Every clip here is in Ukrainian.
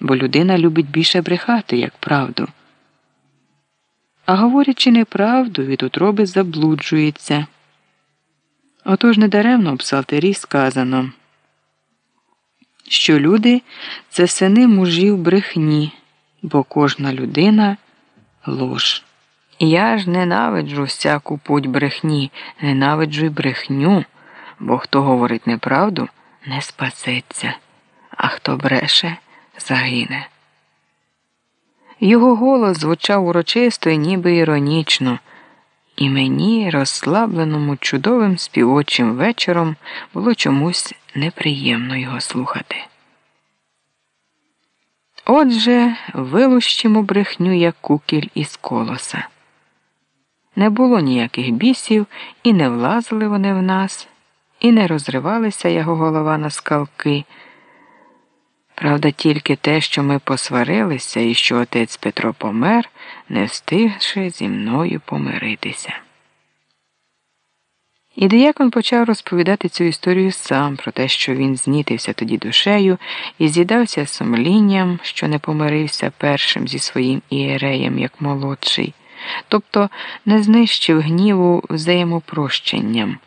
бо людина любить більше брехати, як правду. А говорячи неправду, від утроби заблуджується. Отож недаремно в псалтирі сказано, що люди це сини мужів брехні, бо кожна людина лож. Я ж ненавиджу всяку путь брехні, ненавиджу й брехню, бо хто говорить неправду, не спасеться, а хто бреше, загине. Його голос звучав урочисто і ніби іронічно, і мені, розслабленому чудовим співочим вечором, було чомусь неприємно його слухати. Отже, вилущимо брехню, як кукіль із колоса. Не було ніяких бісів, і не влазили вони в нас, і не розривалися його голова на скалки. Правда, тільки те, що ми посварилися і що отець Петро помер, не встигши зі мною помиритися. І диякон почав розповідати цю історію сам про те, що він знітився тоді душею і з'їдався сумлінням, що не помирився першим зі своїм ієреєм як молодший, тобто не знищив гніву взаємопрощенням.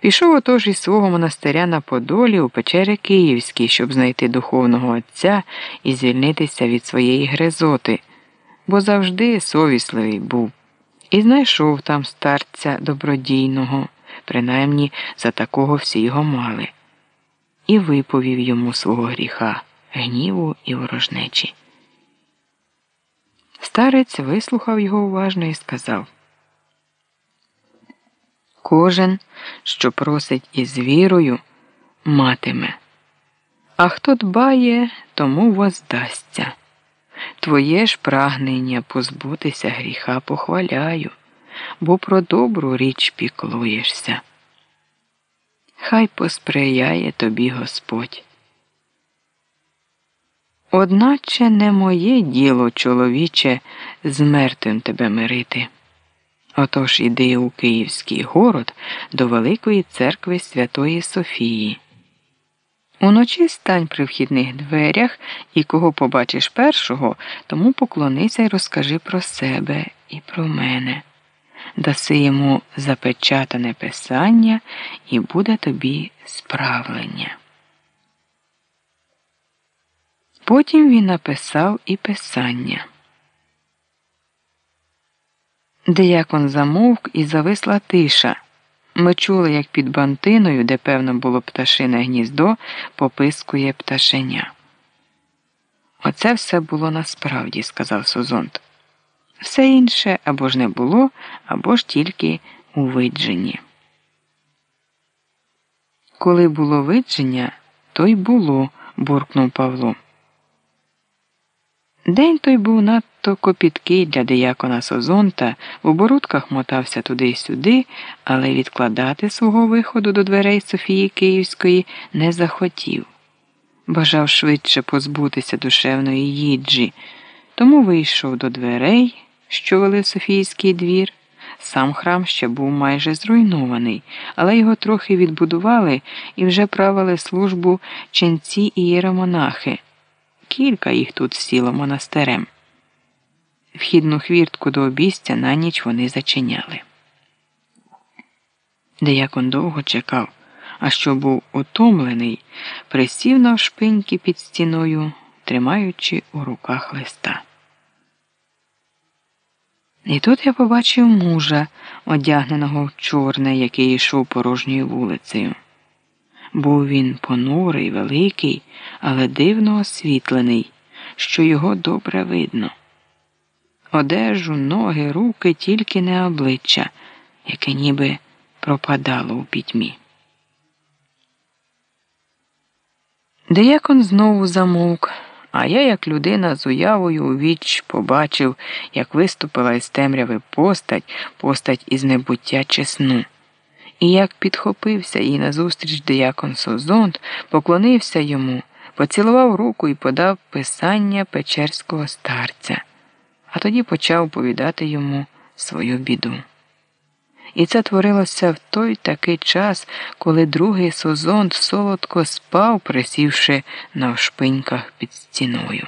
Пішов отож із свого монастиря на Подолі у печері Київській, щоб знайти духовного отця і звільнитися від своєї гризоти, бо завжди совісливий був, і знайшов там старця добродійного, принаймні за такого всі його мали, і виповів йому свого гріха, гніву і ворожнечі. Старець вислухав його уважно і сказав. Кожен, що просить із вірою, матиме. А хто дбає, тому воздасться. Твоє ж прагнення позбутися гріха похваляю, бо про добру річ піклуєшся. Хай посприяє тобі Господь. Одначе не моє діло, чоловіче, з мертвим тебе мирити. Отож іди у Київський город до Великої церкви Святої Софії. Уночі стань при вхідних дверях і кого побачиш першого, тому поклонися й розкажи про себе і про мене. Даси йому запечатане писання, і буде тобі справлення. Потім він написав і писання. Деякон замовк і зависла тиша. Ми чули, як під бантиною, де певно було пташине гніздо, попискує пташеня. Оце все було насправді, сказав Созонт. Все інше або ж не було, або ж тільки у видженні. Коли було видження, то й було, буркнув Павло. День той був надто копіткий для диякона Созонта, в оборудках мотався туди й сюди, але відкладати свого виходу до дверей Софії Київської не захотів. Бажав швидше позбутися душевної їджі, тому вийшов до дверей, що вели в Софійський двір. Сам храм ще був майже зруйнований, але його трохи відбудували і вже правили службу ченці і єромонахи. Кілька їх тут сіло монастирем. Вхідну хвіртку до обістя на ніч вони зачиняли. Деякон довго чекав, а що був утомлений, присів на шпиньки під стіною, тримаючи у руках листа. І тут я побачив мужа, одягненого в чорне, який йшов порожньою вулицею. Був він понурий, великий, але дивно освітлений, що його добре видно. Одежу, ноги, руки, тільки не обличчя, яке ніби пропадало у пітьмі. Деякон знову замовк, а я, як людина з уявою у віч, побачив, як виступила із темряви постать, постать із небуття чи сну. І як підхопився їй назустріч диякон Созонт, поклонився йому, поцілував руку і подав писання печерського старця, а тоді почав повідати йому свою біду. І це творилося в той такий час, коли другий Созонт солодко спав, присівши на шпиньках під стіною.